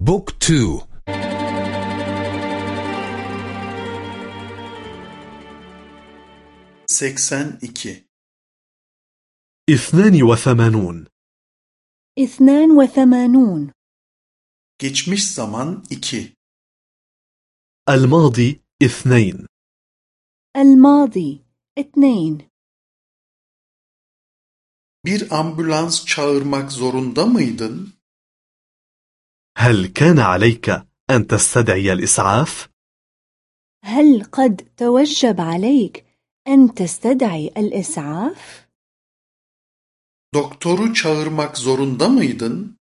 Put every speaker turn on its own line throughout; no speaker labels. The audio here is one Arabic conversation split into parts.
book two.
Seksen iki
اثنان وثمانون.
اثنان وثمانون.
Geçmiş zaman 2
الماضي اثنين.
الماضي اثنين.
Bir ambulans çağırmak zorunda mıydın?
هل كان عليك أن تستدعي الإسعاف؟
هل قد توجب عليك أن تستدعي الإسعاف؟
Doktoru çağırmak zorunda mıydın?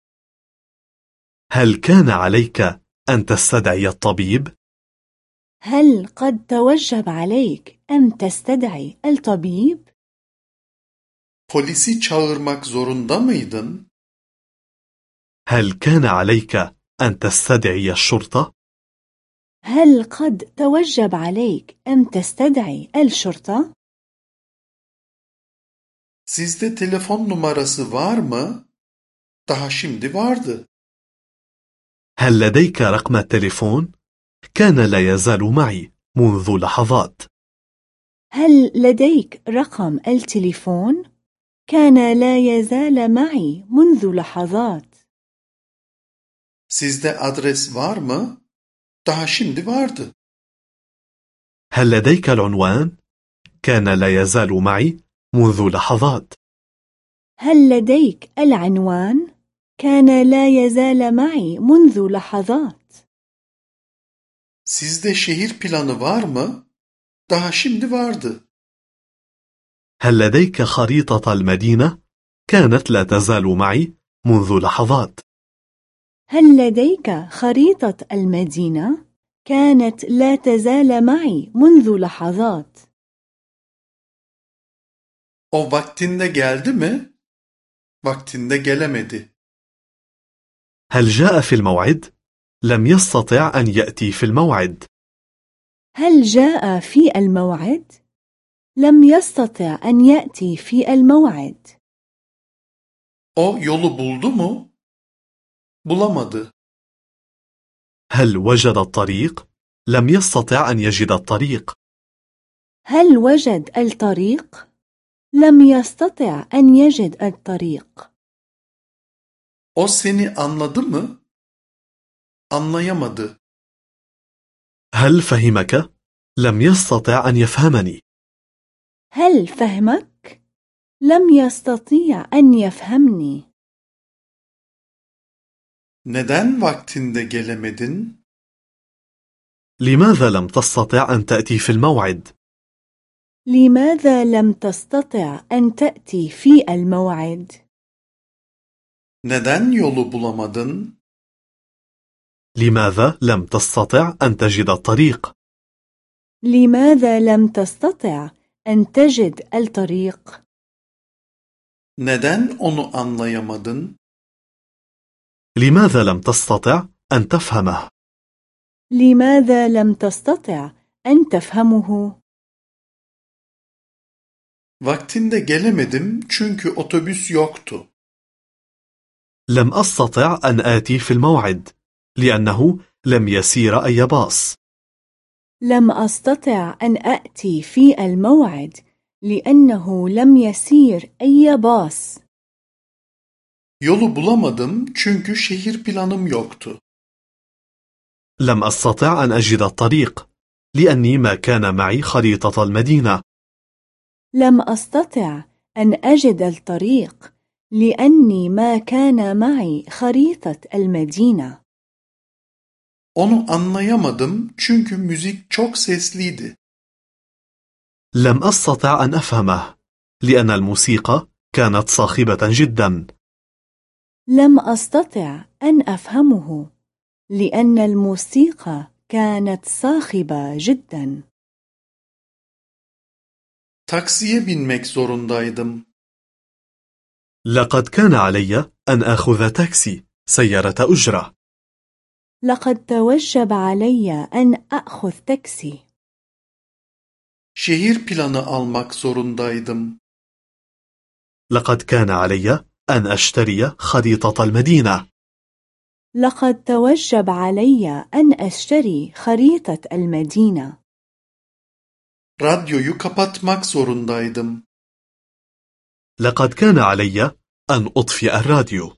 هل كان عليك أن تستدعي الطبيب؟
هل قد توجب عليك أن تستدعي الطبيب؟
Polisi çağırmak zorunda mıydın?
هل كان عليك أن تستدعي الشرطة؟
هل قد توجب عليك أن تستدعي الشرطة؟
Sizde telefon numarası var mı? Daha şimdi vardı.
هل لديك رقم التليفون؟ كان لا يزال معي منذ لحظات
هل لديك رقم التليفون؟ كان لا يزال معي منذ لحظات
Sizde adres var mı? Daha şimdi vardı.
هل لديك العنوان؟ كان لا يزال معي منذ لحظات
هل لديك العنوان؟ كان لا يزال معي منذ لحظات
Sizde şehir planı var mı? Daha şimdi vardı.
هل لديك خريطة المدينة؟ كانت لا تزال معي منذ لحظات
هل لديك خريطة المدينة؟ كانت لا تزال معي منذ لحظات
O vaktinde geldi mi? Vaktinde gelemedi.
هل جاء في الموعد؟ لم يستطع أن يأتي في الموعد
هل جاء في الموعد؟ لم يستطع أن يأتي في الموعد
O yolu buldu mu? Bulamadı.
هل وجد الطريق؟ لم يستطع أن يجد الطريق
هل وجد الطريق؟ لم يستطع أن يجد الطريق
O seni anladı mı? Anlayamadı.
هل فهمك؟ لم يستطع أن يفهمني
هل فهمك؟ لم يستطيع أن يفهمني
Neden vaktinde gelemedin?
لماذا لم تستطع أن تأتي في الموعد؟
لماذا لم تستطع أن تأتي في الموعد؟
Neden yolu bulamadın?
لماذا لم تستطع أن تجد الطريق؟
لماذا لم تستطع أن تجد الطريق؟
Neden onu anlayamadın?
لماذا لم تستطع أن تفهمه؟
لماذا لم تستطع أن تفهمه؟
Vaktinde gelemedim çünkü otobüs yoktu.
لم أستطع أن آتي في الموعد لأنه لم يسير أي باص
لم أستطع أن أأتي في الموعد لأنه لم يسير أي باص
Yolu bulamadım çünkü şehir planım yoktu.
لم أستطع أن أجد الطريق لأني ما كان معي خريطة المدينة
لم أستطع أن أجد الطريق لأني ما كان معي خريطة المدينة
Onu anlayamadım çünkü müzik çok sesliydi.
لم أستطع أن أفهمه لأن الموسيقى كانت صاخبة جدا
لم أستطع أن أفهمه لأن الموسيقى كانت صاخبة جدا
Taksiye binmek zorundaydım.
لقد كان علي أن آخذ تاكسي سيارة أجرة
لقد توجب علي أن أخذ تاكسي
Şehir planı almak zorundaydım.
لقد كان علي أن أشتري خريطة المدينة
لقد توجب علي أن أشتري خريطة المدينة.
Radyoyu kapatmak zorundaydım.
لقد كان علي أن أطفئ الراديو.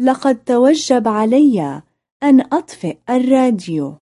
لقد توجب علي أن أطفئ الراديو.